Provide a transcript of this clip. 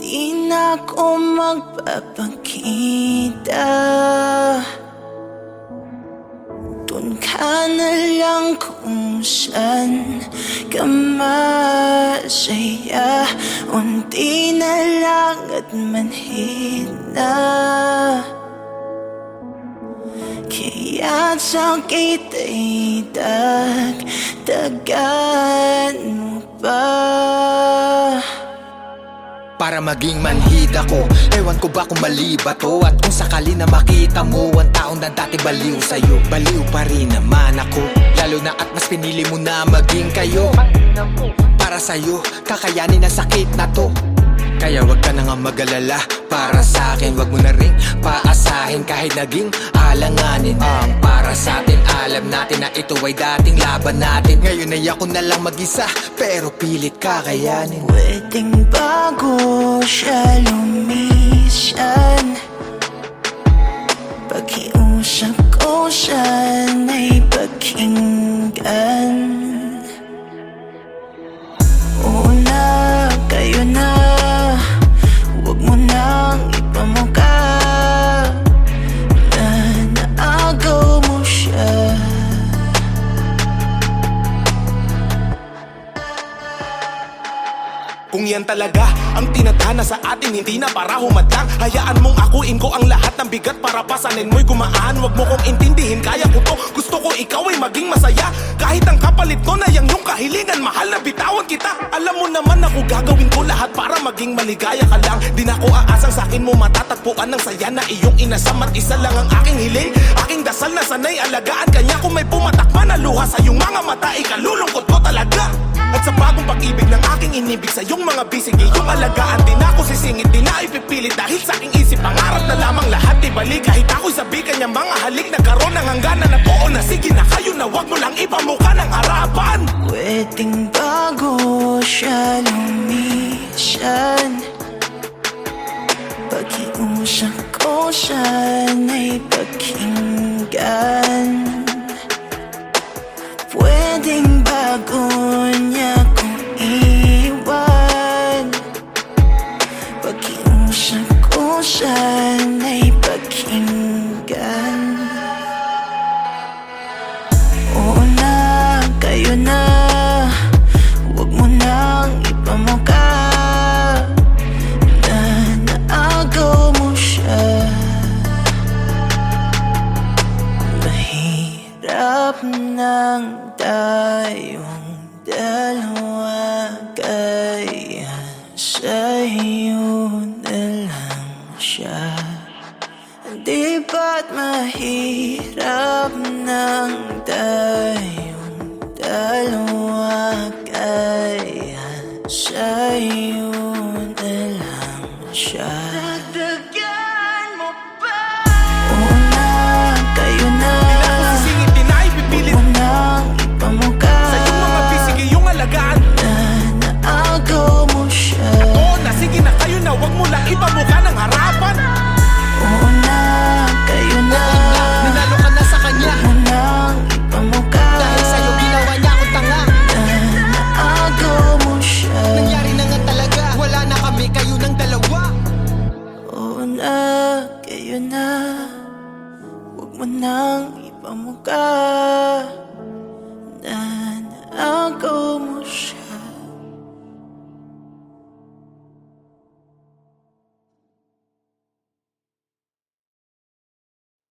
Di na ako magpapakita. Doon ka na lang kung saan ka masaya. Unti na lang at manhid na. Kaya't sa kita'y dagdagan mo pa Para maging manhid ako. Ewan ko ba kung mali ba to At kung sakali na makita mo Ang taong na dati baliw sa'yo. Baliw pa rin naman ako Lalo na at mas pinili mo na maging kayo. Para sa'yo, kakayanin ang sakit na to. Kaya wag ka na nga mag-alala Para sa akin, wag mo na ring paasahin Kahit naging alanganin. Ang natin na ito ay dating laban natin. Ngayon ay ako na lang mag-isa Pero pilit kakayanin. Pwedeng bago siya lumisan Pakiusap ko sana'y Kung yan talaga ang tinatana sa atin Hindi na para humadlang. Hayaan mong akuin ko ang lahat ng bigat Para pasanin mo'y gumaan. Huwag mo kong intindihin Kaya ko to. Gusto ko ikaw ay maging masaya. Kahit ang kapalit ko na yung kahilingan Mahal na bitawan kita. Alam mo naman ako gagawin ko lahat Para maging maligaya ka lang. Di na ako aasang sa akin mo matatagpuan ng saya Na iyong inasam at isa lang ang aking hiling. Aking dasal na sanay alagaan kanya Kung may pumatakpan na luha sa iyong mga mata Ikalulungkot aking inibig Sa iyong mga bisig iyong alagaan Di na ako sisingit, di na ipipilit Dahil sa aking isip. Pangarap na lamang lahat ibalik Kahit ako'y sabi kanya mga halik Nagkaroon ng hangganan na buo na Sige na kayo na wag mo lang ipamuka ng harapan. Pwedeng bago siya lumisan Pakiusap ko sana'y pakinggan. Pwedeng bago niya sana'y pakinggan. Oo na, kayo na. Huwag mo nang ipamuka. Na naagaw mo siya. Mahirap nang tayong Di ba't mahirap nang tayong dalawa mo nang ipamuka na ako mo siya.